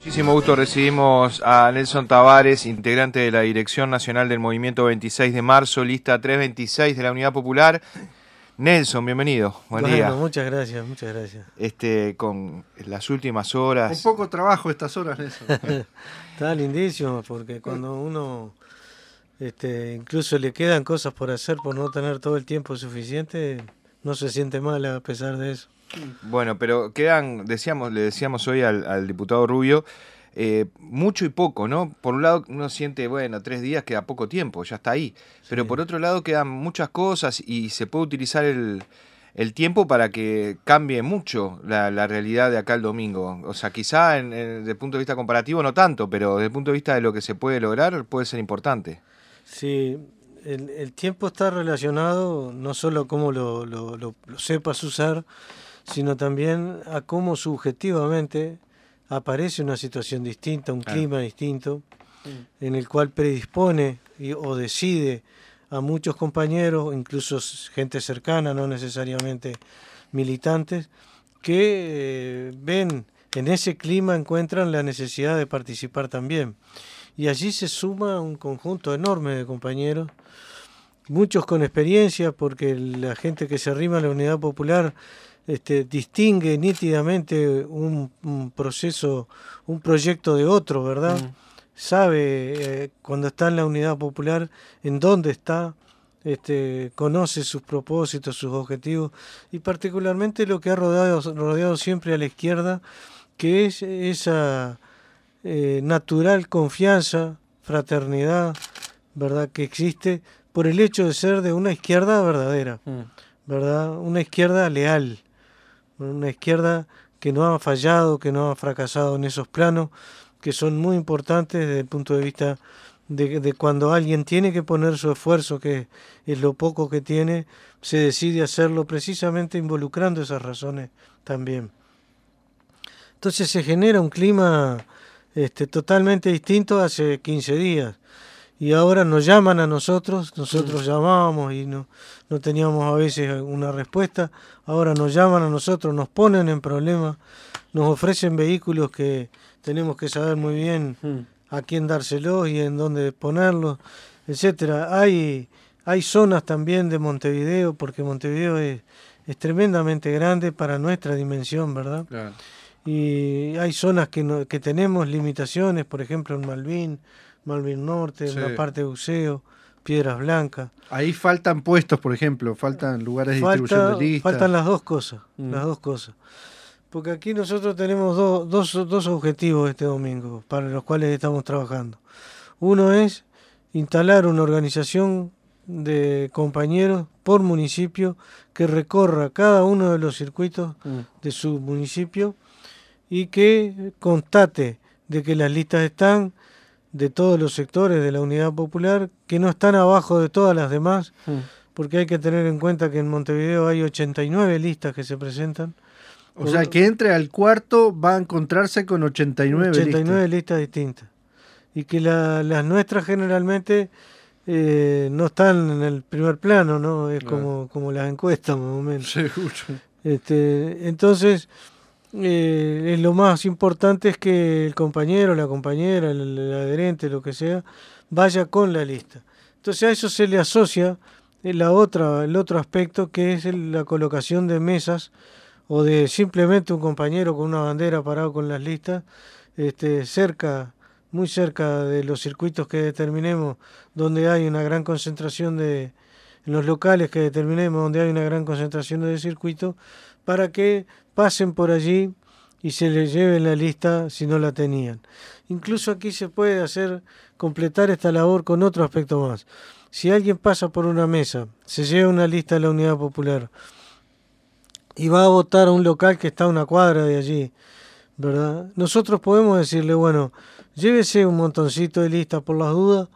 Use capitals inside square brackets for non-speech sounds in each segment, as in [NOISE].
Muchísimo gusto recibimos a Nelson Tavares, integrante de la Dirección Nacional del Movimiento 26 de marzo, lista 326 de la Unidad Popular. Nelson, bienvenido. Buen Bueno, día. muchas gracias, muchas gracias. Este, con las últimas Un horas. poco trabajo estas horas, Nelson. [LAUGHS] Está lindísimo porque cuando uno este, incluso le quedan cosas por hacer por no tener todo el tiempo suficiente, no se siente mal a pesar de eso. Bueno, pero quedan, decíamos, le decíamos hoy al, al diputado Rubio, eh, mucho y poco, ¿no? Por un lado uno siente, bueno, tres días queda poco tiempo, ya está ahí. Pero por otro lado quedan muchas cosas y se puede utilizar el, el tiempo para que cambie mucho la, la realidad de acá el domingo. O sea, quizá en, en- desde el punto de vista comparativo no tanto, pero desde el punto de vista de lo que se puede lograr puede ser importante. Sí, el, el tiempo está relacionado no solo a cómo lo, lo- lo- lo sepas usar, sino también a cómo subjetivamente aparece una situación distinta, un clima distinto, en el cual predispone y- o decide a muchos compañeros, incluso gente cercana, no necesariamente militantes, que eh, ven en ese clima, encuentran la necesidad de participar también. Y allí se suma un conjunto enorme de compañeros, muchos con experiencia, porque la gente que se arrima a la unidad popular este, distingue nítidamente un, un proceso, un proyecto de otro, ¿verdad? Sabe eh, cuando está en la unidad popular en dónde está, este, conoce sus propósitos, sus objetivos y particularmente lo que ha rodeado, rodeado siempre a la izquierda, que es esa eh, natural confianza, fraternidad, ¿verdad? Que existe por el hecho de ser de una izquierda verdadera, ¿verdad? Una izquierda leal, una izquierda que no ha fallado, que no ha fracasado en esos planos, que son muy importantes desde el punto de vista de, de cuando alguien tiene que poner su esfuerzo, que es lo poco que tiene, se decide hacerlo precisamente involucrando esas razones también. Entonces se genera un clima este, totalmente distinto hace 15 días. Y ahora nos llaman a nosotros, nosotros llamábamos y no, no teníamos a veces una respuesta, ahora nos llaman a nosotros, nos ponen en problemas, nos ofrecen vehículos que tenemos que saber muy bien a quién dárselos y en dónde ponerlos, etcétera. Hay, hay zonas también de Montevideo, porque Montevideo es, es tremendamente grande para nuestra dimensión, ¿verdad? Claro. Y hay zonas que, no- que tenemos limitaciones, por ejemplo en Malvin, Malvin Norte, en Sí. la parte de buceo, Piedras Blancas. Ahí faltan puestos, por ejemplo, faltan lugares de Falta- distribución de listas. faltan las dos cosas, Mm. las dos cosas. Porque aquí nosotros tenemos do- dos, dos objetivos este domingo para los cuales estamos trabajando. Uno es instalar una organización de compañeros por municipio que recorra cada uno de los circuitos Mm. de su municipio y que constate de que las listas están de todos los sectores de la unidad popular, que no están abajo de todas las demás, Mm. porque hay que tener en cuenta que en Montevideo hay 89 listas que se presentan. O sea, que entre al cuarto va a encontrarse con 89, 89 listas. listas distintas. Y que la- las nuestras generalmente eh, no están en el primer plano, ¿no? Es Claro. como, como las encuestas, más o menos. [LAUGHS] Seguro. Este, entonces, eh, es lo más importante es que el compañero, la compañera, el, adherente, lo que sea, vaya con la lista. Entonces a eso se le asocia la otra, el otro aspecto que es la colocación de mesas o de simplemente un compañero con una bandera parado con las listas, este, cerca, muy cerca de los circuitos que determinemos, donde hay una gran concentración de, los locales que determinemos, donde hay una gran concentración de circuitos, para que pasen por allí y se les lleve la lista si no la tenían. Incluso aquí se puede hacer, completar esta labor con otro aspecto más. Si alguien pasa por una mesa, se lleva una lista de la Unidad Popular y va a votar a un local que está a una cuadra de allí, ¿verdad? Nosotros podemos decirle, bueno, llévese un montoncito de listas por las dudas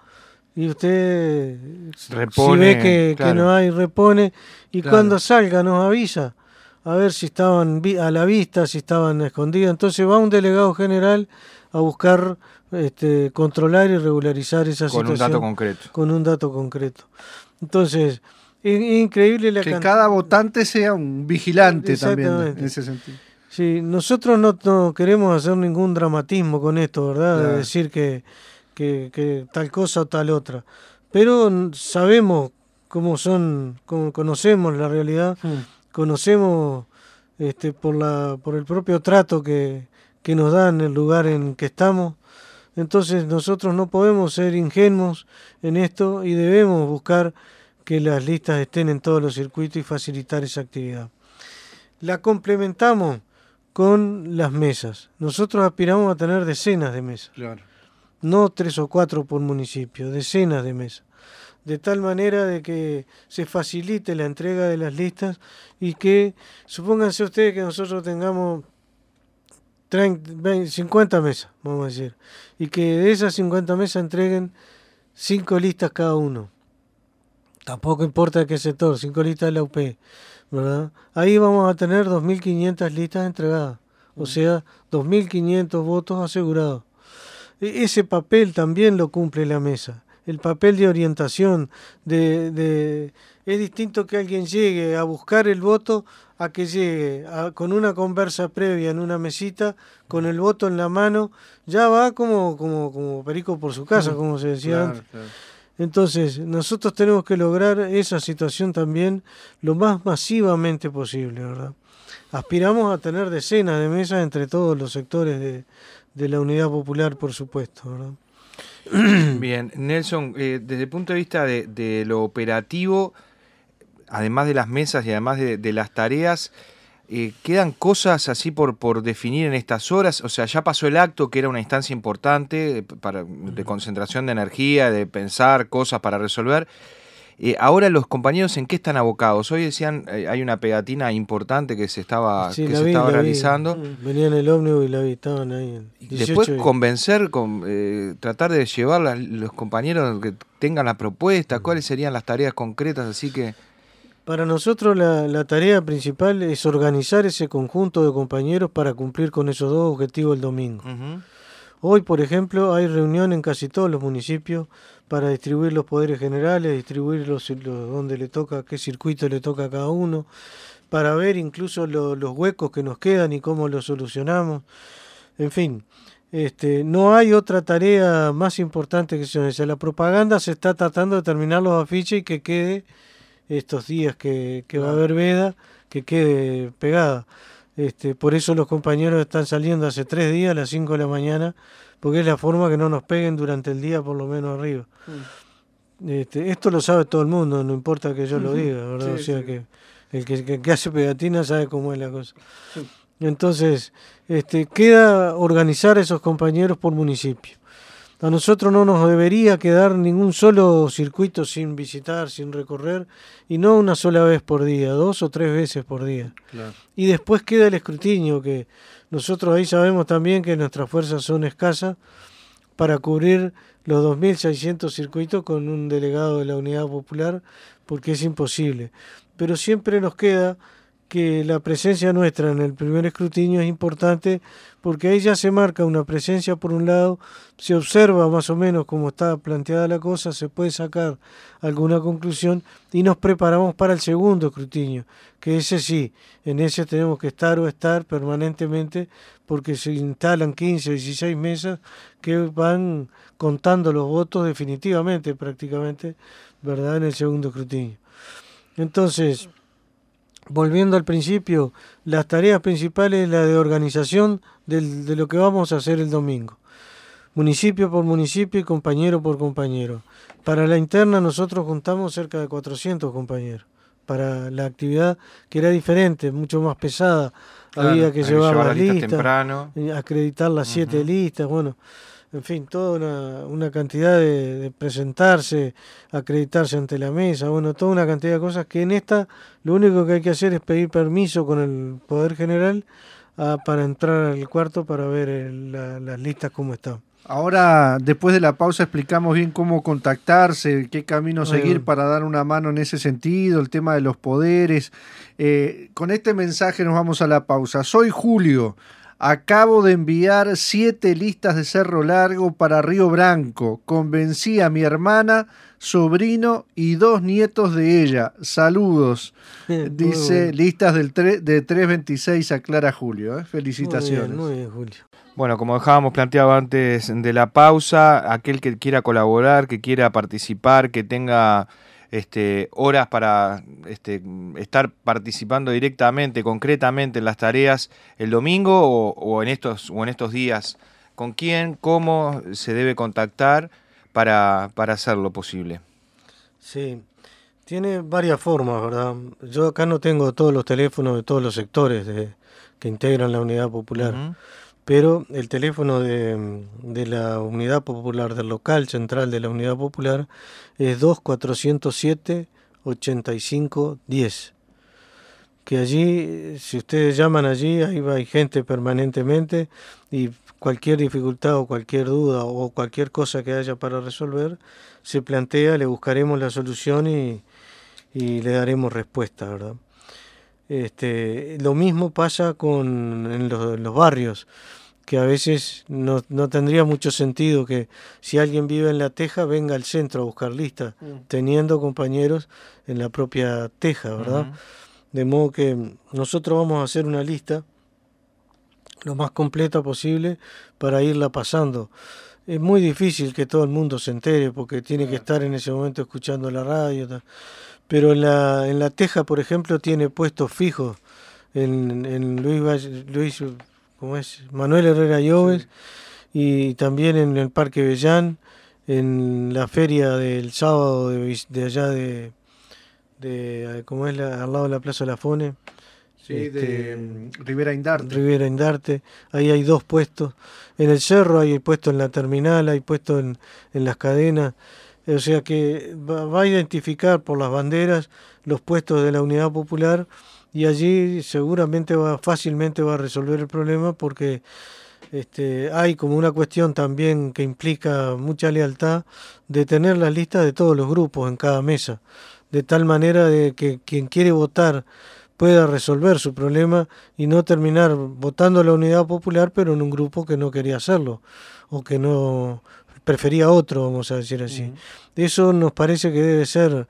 y usted si ve que, no hay, repone y Claro. cuando salga nos avisa a ver si estaban a la vista, si estaban escondidas. Entonces va un delegado general a buscar este, controlar y regularizar esa Con un situación dato concreto. con un dato concreto. Entonces, es increíble la Que cantidad- cada votante sea un vigilante también, en ese sentido. Sí, nosotros no, queremos hacer ningún dramatismo con esto, ¿verdad? De decir que, que, tal cosa o tal otra. Pero sabemos cómo son, cómo conocemos la realidad, hmm. Conocemos este, por, la, por el propio trato que, que nos dan el lugar en que estamos. Entonces nosotros no podemos ser ingenuos en esto y debemos buscar que las listas estén en todos los circuitos y facilitar esa actividad. La complementamos con las mesas. Nosotros aspiramos a tener decenas de mesas. No tres o cuatro por municipio, decenas de mesas. De tal manera de que se facilite la entrega de las listas y que, supónganse ustedes que nosotros tengamos 30, 50 mesas, vamos a decir, y que de esas 50 mesas entreguen 5 listas cada uno. Tampoco importa qué sector, 5 listas de la UP, ¿verdad? Ahí vamos a tener 2.500 listas entregadas, o mm. sea, 2.500 votos asegurados. E, ese papel también lo cumple la mesa el papel de orientación, de, de, es distinto que alguien llegue a buscar el voto a que llegue con una conversa previa en una mesita, con el voto en la mano, ya va como, como, como perico por su casa, como se decía antes. Entonces, nosotros tenemos que lograr esa situación también lo más masivamente posible, ¿verdad? Aspiramos a tener decenas de mesas entre todos los sectores de, de la unidad popular, por supuesto, ¿verdad? [CLEARS THROAT] Bien, Nelson, eh, desde el punto de vista de, lo operativo, además de las mesas y además de, las tareas, eh, ¿quedan cosas así por, por definir en estas horas? O sea, ya pasó el acto, que era una instancia importante para, de concentración de energía, de pensar cosas para resolver. Eh, ahora los compañeros en qué están abocados. Hoy decían, eh, hay una pegatina importante que se estaba, que se estaba realizando. Mm, venían el ómnibus y la vi, estaban ahí. Después convencer, con, eh, tratar de llevar a los compañeros que tengan la propuesta, cuáles serían las tareas concretas, así que... Para nosotros la, tarea principal es organizar ese conjunto de compañeros para cumplir con esos dos objetivos el domingo. Hoy, por ejemplo, hay reunión en casi todos los municipios para distribuir los poderes generales, distribuir los, donde le toca, qué circuito le toca a cada uno, para ver incluso los huecos que nos quedan y cómo los solucionamos. En fin, este, no hay otra tarea más importante que esa. La propaganda se está tratando de terminar los afiches y que quede estos días que, que va a haber veda, que quede pegada. Este, por eso los compañeros están saliendo hace tres días a las 5 de la mañana porque es la forma que no nos peguen durante el día, por lo menos arriba. Mm. Este, esto lo sabe todo el mundo, no importa que yo lo diga, ¿verdad? o sea que el que, hace pegatina sabe cómo es la cosa. Entonces, este, queda organizar a esos compañeros por municipio. A nosotros no nos debería quedar ningún solo circuito sin visitar, sin recorrer, y no una sola vez por día, dos o tres veces por día. Y después queda el escrutinio, que nosotros ahí sabemos también que nuestras fuerzas son escasas para cubrir los 2.600 circuitos con un delegado de la Unidad Popular, porque es imposible. Pero siempre nos queda que la presencia nuestra en el primer escrutinio es importante porque ahí ya se marca una presencia por un lado, se observa más o menos cómo está planteada la cosa, se puede sacar alguna conclusión y nos preparamos para el segundo escrutinio, que ese sí, en ese tenemos que estar o estar permanentemente porque se instalan 15 o 16 mesas que van contando los votos definitivamente prácticamente, ¿verdad? En el segundo escrutinio. Entonces, volviendo al principio, las tareas principales, la de organización de lo que vamos a hacer el domingo. Municipio por municipio y compañero por compañero. Para la interna nosotros juntamos cerca de 400 compañeros. Para la actividad que era diferente, mucho más pesada, había que llevar, las listas, acreditar las siete listas, bueno, en fin, toda una, cantidad de, presentarse, acreditarse ante la mesa, bueno, toda una cantidad de cosas que en esta lo único que hay que hacer es pedir permiso con el Poder General ah, para entrar al cuarto para ver las listas cómo están. Ahora, después de la pausa, explicamos bien cómo contactarse, qué camino seguir para dar una mano en ese sentido, el tema de los poderes. Eh, con este mensaje nos vamos a la pausa. Soy Julio. Acabo de enviar siete listas de Cerro Largo para Río Branco. Convencí a mi hermana, sobrino y dos nietos de ella. Saludos. [LAUGHS] Dice listas del de 326 a Clara Julio. ¿eh? Felicitaciones. Muy bien, Julio. Bueno, como dejábamos planteado antes de la pausa, aquel que quiera colaborar, que quiera participar, que tenga este, horas para este, estar participando directamente, concretamente en las tareas el domingo o, en estos, o en estos días? ¿Con quién, cómo se debe contactar para, para hacerlo posible? Sí, tiene varias formas, ¿verdad? Yo acá no tengo todos los teléfonos de todos los sectores que integran la unidad popular pero el teléfono de, la Unidad Popular del local central de la Unidad Popular es 2407 8510 que allí, si ustedes llaman allí, ahí va, hay gente permanentemente y cualquier dificultad o cualquier duda o cualquier cosa que haya para resolver, se plantea, le buscaremos la solución y, le daremos respuesta, ¿verdad? Este, lo mismo pasa con en los, barrios, que a veces no, tendría mucho sentido que si alguien vive en la teja venga al centro a buscar listas, mm. teniendo compañeros en la propia teja, ¿verdad? De modo que nosotros vamos a hacer una lista lo más completa posible para irla pasando. Es muy difícil que todo el mundo se entere porque tiene que estar en ese momento escuchando la radio. Pero en la, en la Teja, por ejemplo, tiene puestos fijos. En, en Luis, Luis como es Manuel Herrera Lloves y también en el Parque Bellán, en la feria del sábado de, allá de, de como es la, al lado de la Plaza La Fone. Sí, de este, mm, Rivera Indarte. Rivera Indarte, ahí hay dos puestos. En el cerro hay puesto en la terminal, hay puesto en, en las cadenas. O sea que va, a identificar por las banderas los puestos de la Unidad Popular y allí seguramente va fácilmente va a resolver el problema porque este, hay como una cuestión también que implica mucha lealtad de tener las listas de todos los grupos en cada mesa, de tal manera de que quien quiere votar pueda resolver su problema y no terminar votando a la unidad popular pero en un grupo que no quería hacerlo o que no prefería otro, vamos a decir así. Eso nos parece que debe ser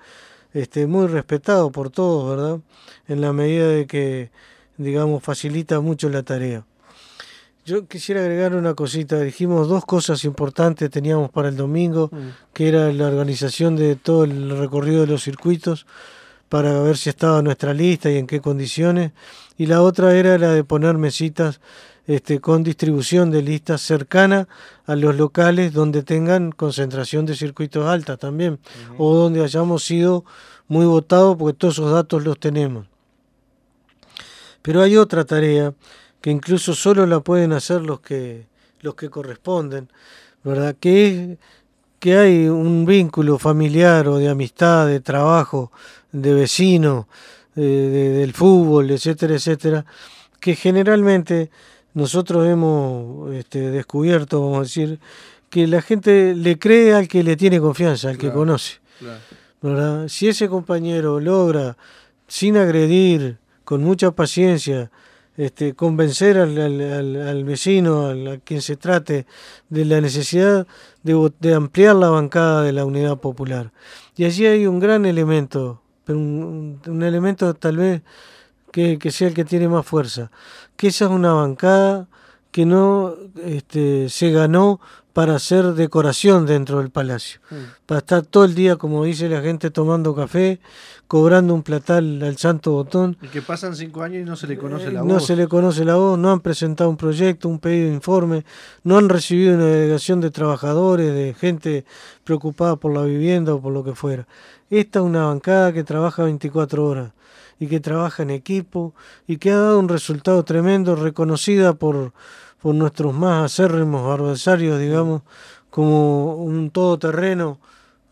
este, muy respetado por todos, ¿verdad? En la medida de que, digamos, facilita mucho la tarea. Yo quisiera agregar una cosita. Dijimos dos cosas importantes teníamos para el domingo, que era la organización de todo el recorrido de los circuitos para ver si estaba nuestra lista y en qué condiciones. Y la otra era la de poner mesitas este, con distribución de listas cercana a los locales donde tengan concentración de circuitos alta también, o donde hayamos sido muy votados, porque todos esos datos los tenemos. Pero hay otra tarea que incluso solo la pueden hacer los que, los que corresponden, ¿verdad? Que es que hay un vínculo familiar o de amistad, de trabajo, de vecino, del fútbol, etcétera, etcétera, que generalmente nosotros hemos este, descubierto, vamos a decir, que la gente le cree al que le tiene confianza, al que conoce. Si ese compañero logra, sin agredir, con mucha paciencia, este, convencer al, vecino, a quien se trate, de la necesidad de, ampliar la bancada de la unidad popular. Y allí hay un gran elemento, un, un elemento tal vez que, sea el que tiene más fuerza, que esa es una bancada que no este, se ganó para hacer decoración dentro del palacio, mm. para estar todo el día, como dice la gente, tomando café, cobrando un platal al santo botón. Y que pasan cinco años y no se le conoce la voz. No se le conoce la voz, no han presentado un proyecto, un pedido de informe, no han recibido una delegación de trabajadores, de gente preocupada por la vivienda o por lo que fuera. Esta es una bancada que trabaja 24 horas y que trabaja en equipo y que ha dado un resultado tremendo, reconocida por, por nuestros más acérrimos adversarios, digamos, como un todoterreno,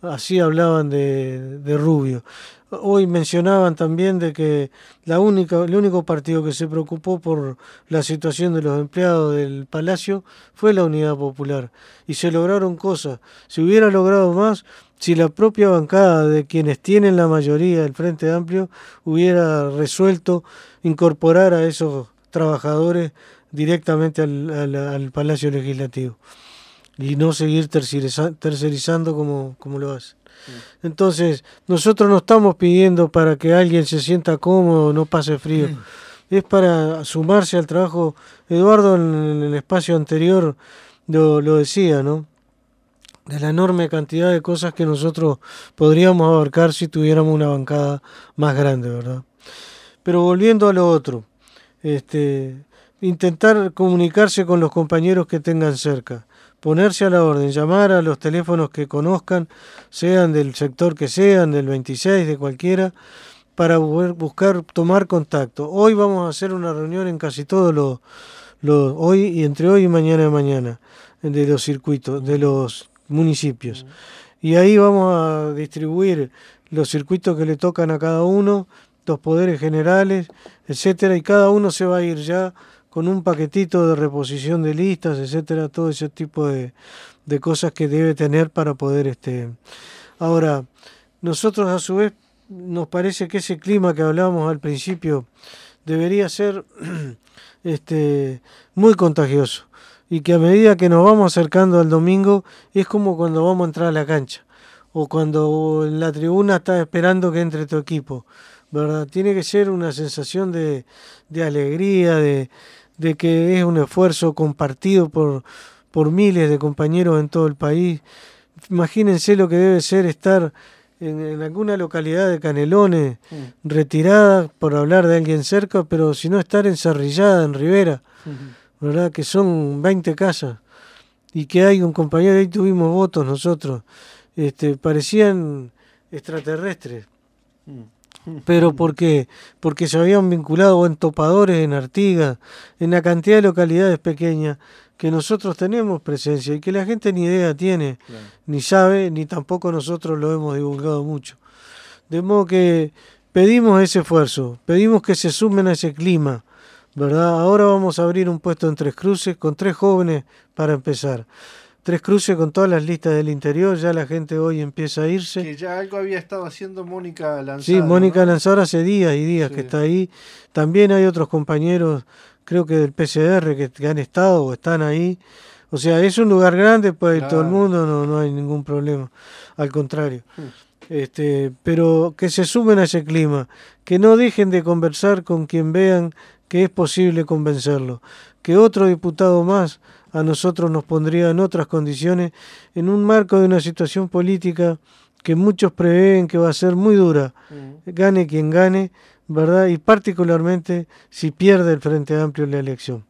así hablaban de, Rubio. Hoy mencionaban también de que la única, el único partido que se preocupó por la situación de los empleados del Palacio fue la Unidad Popular. Y se lograron cosas. Si hubiera logrado más, si la propia bancada de quienes tienen la mayoría del Frente Amplio hubiera resuelto incorporar a esos trabajadores directamente al, Palacio Legislativo y no seguir tercerizando como, como lo hacen. Entonces, nosotros no estamos pidiendo para que alguien se sienta cómodo, no pase frío. Es para sumarse al trabajo. Eduardo en el espacio anterior lo, lo decía, ¿no? De la enorme cantidad de cosas que nosotros podríamos abarcar si tuviéramos una bancada más grande, ¿verdad? Pero volviendo a lo otro, este, intentar comunicarse con los compañeros que tengan cerca ponerse a la orden, llamar a los teléfonos que conozcan, sean del sector que sean, del 26, de cualquiera, para buscar tomar contacto. Hoy vamos a hacer una reunión en casi todos los, hoy y entre hoy y mañana de mañana, de los circuitos, de los municipios. Y ahí vamos a distribuir los circuitos que le tocan a cada uno, los poderes generales, etcétera, y cada uno se va a ir ya con un paquetito de reposición de listas, etcétera, todo ese tipo de, cosas que debe tener para poder este ahora nosotros a su vez nos parece que ese clima que hablábamos al principio debería ser [CLEARS THROAT] este muy contagioso y que a medida que nos vamos acercando al domingo es como cuando vamos a entrar a la cancha o cuando en la tribuna estás esperando que entre tu equipo, ¿verdad? Tiene que ser una sensación de, de alegría, de, de que es un esfuerzo compartido por, por miles de compañeros en todo el país. Imagínense lo que debe ser estar en, alguna localidad de Canelones, mm. retirada por hablar de alguien cerca, pero si no estar ensarrillada en Rivera, ¿verdad? Que son 20 casas y que hay un compañero, ahí tuvimos votos nosotros, este, parecían extraterrestres. Mm. Pero porque porque se habían vinculado en topadores en Artigas, en la cantidad de localidades pequeñas que nosotros tenemos presencia y que la gente ni idea tiene, ni sabe, ni tampoco nosotros lo hemos divulgado mucho. De modo que pedimos ese esfuerzo, pedimos que se sumen a ese clima, ¿verdad? Ahora vamos a abrir un puesto en Tres Cruces con tres jóvenes para empezar. Tres Cruces con todas las listas del interior, ya la gente hoy empieza a irse. Que ya algo había estado haciendo Mónica Lanzara. Sí, Mónica Lanzara hace días y días que está ahí. También hay otros compañeros, creo que del PCR, que, han estado o están ahí. O sea, es un lugar grande, pues todo el mundo, no, no hay ningún problema. Al contrario. [LAUGHS] Hmm. Este, pero que se sumen a ese clima, que no dejen de conversar con quien vean que es posible convencerlo, que otro diputado más a nosotros nos pondría en otras condiciones, en un marco de una situación política que muchos prevén que va a ser muy dura, mm. gane quien gane, ¿verdad? Y particularmente si pierde el Frente Amplio en la elección.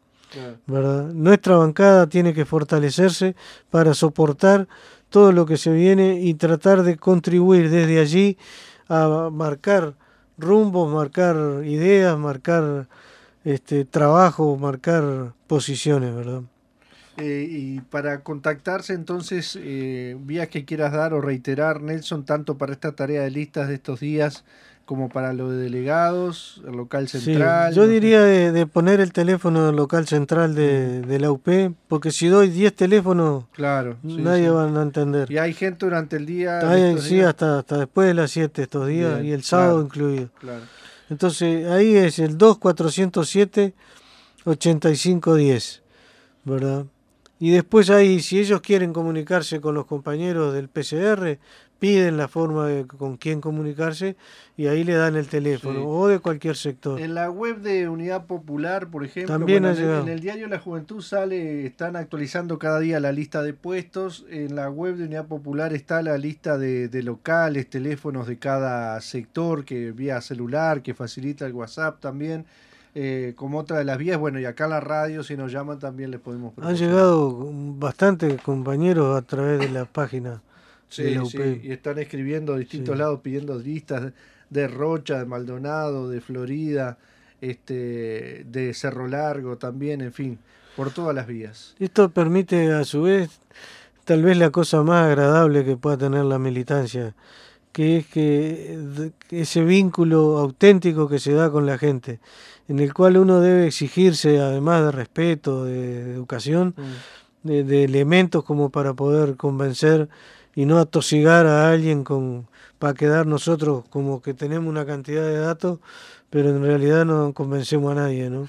¿verdad? Nuestra bancada tiene que fortalecerse para soportar todo lo que se viene y tratar de contribuir desde allí a marcar rumbos, marcar ideas, marcar este trabajo, marcar posiciones, ¿verdad? Eh, y para contactarse entonces, eh, vías que quieras dar o reiterar, Nelson, tanto para esta tarea de listas de estos días como para lo de delegados, el local central. yo diría de, poner el teléfono del local central de, de la UP, porque si doy 10 teléfonos, claro, nadie va a entender. Y hay gente durante el día. sí, hasta, hasta después de las 7 estos días y el sábado incluido. Claro. Entonces ahí es el 2407 8510, ¿verdad? Y después ahí, si ellos quieren comunicarse con los compañeros del PCR, piden la forma de con quién comunicarse y ahí le dan el teléfono o de cualquier sector. En la web de Unidad Popular, por ejemplo, También en, el, diario La Juventud sale, están actualizando cada día la lista de puestos. En la web de Unidad Popular está la lista de, de locales, teléfonos de cada sector, que vía celular, que facilita el WhatsApp también. Eh, como otra de las vías. Bueno, y acá la radio, si nos llaman, también les podemos Han llegado bastantes compañeros a través de la página. Sí, y están escribiendo a distintos lados pidiendo listas de Rocha, de Maldonado, de Florida, este, de Cerro Largo también, en fin, por todas las vías. Esto permite a su vez tal vez la cosa más agradable que pueda tener la militancia, que es que ese vínculo auténtico que se da con la gente en el cual uno debe exigirse, además de respeto, de, educación, mm. de, elementos como para poder convencer y no atosigar a alguien con para quedar nosotros como que tenemos una cantidad de datos, pero en realidad no convencemos a nadie, ¿no?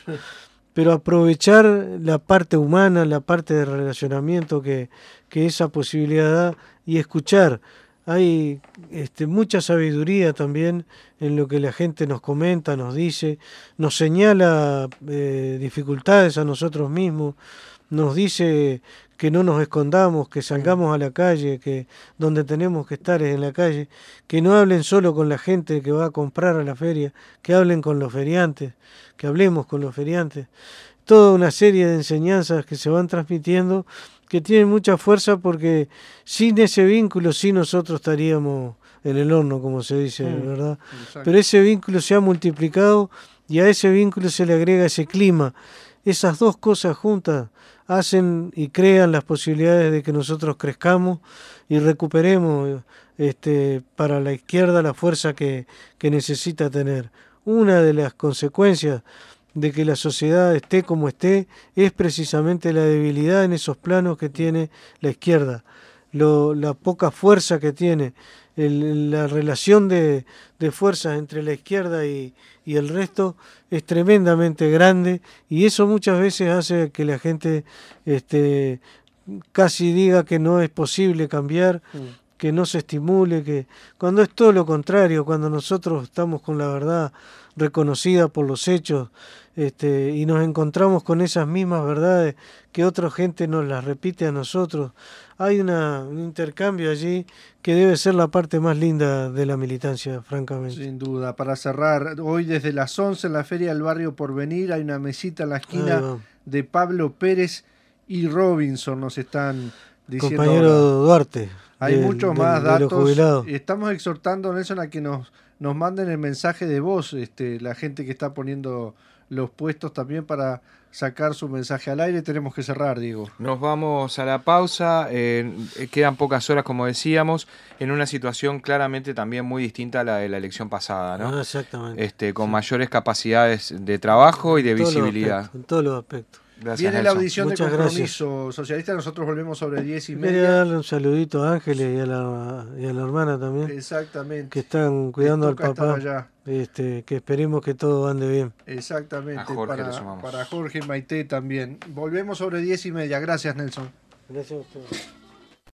pero aprovechar la parte humana, la parte de relacionamiento que, que esa posibilidad da y escuchar. Hay este, mucha sabiduría también en lo que la gente nos comenta, nos dice, nos señala eh, dificultades a nosotros mismos, nos dice que no nos escondamos, que salgamos a la calle, que donde tenemos que estar es en la calle, que no hablen solo con la gente que va a comprar a la feria, que hablen con los feriantes, que hablemos con los feriantes. Toda una serie de enseñanzas que se van transmitiendo que tienen mucha fuerza porque sin ese vínculo sí nosotros estaríamos en el horno, como se dice, mm, ¿verdad? Pero ese vínculo se ha multiplicado y a ese vínculo se le agrega ese clima. Esas dos cosas juntas hacen y crean las posibilidades de que nosotros crezcamos y recuperemos este, para la izquierda la fuerza que, que necesita tener. Una de las consecuencias de que la sociedad esté como esté es precisamente la debilidad en esos planos que tiene la izquierda, lo, la poca fuerza que tiene, la relación de, de, fuerzas entre la izquierda y, y, el resto es tremendamente grande y eso muchas veces hace que la gente este, casi diga que no es posible cambiar. Mm. que no se estimule, que cuando es todo lo contrario, cuando nosotros estamos con la verdad reconocida por los hechos, este, y nos encontramos con esas mismas verdades que otra gente nos las repite a nosotros. Hay una, un intercambio allí que debe ser la parte más linda de la militancia, francamente. Sin duda. Para cerrar, hoy desde las 11 en la Feria del Barrio por venir hay una mesita en la esquina de Pablo Pérez y Robinson, nos están diciendo. Compañero Duarte. Hay muchos más datos. Estamos exhortando, Nelson, a que nos, nos manden el mensaje de voz, este, la gente que está poniendo los puestos también para sacar su mensaje al aire. Tenemos que cerrar, Diego. Nos vamos a la pausa. Eh, quedan pocas horas, como decíamos, en una situación claramente también muy distinta a la de la elección pasada, ¿no? Ah, exactamente. Este, con mayores capacidades de trabajo y de visibilidad. en todos los aspectos. Viene la audición de compromiso socialista, nosotros volvemos sobre 10 y media. Quería darle un saludito a Ángeles y a la, y a la hermana también. Exactamente. Que están cuidando al papá. Este, que esperemos que todo ande bien. Exactamente. para, para Jorge y Maite también. Volvemos sobre 10 y media. Gracias, Nelson. Gracias a ustedes.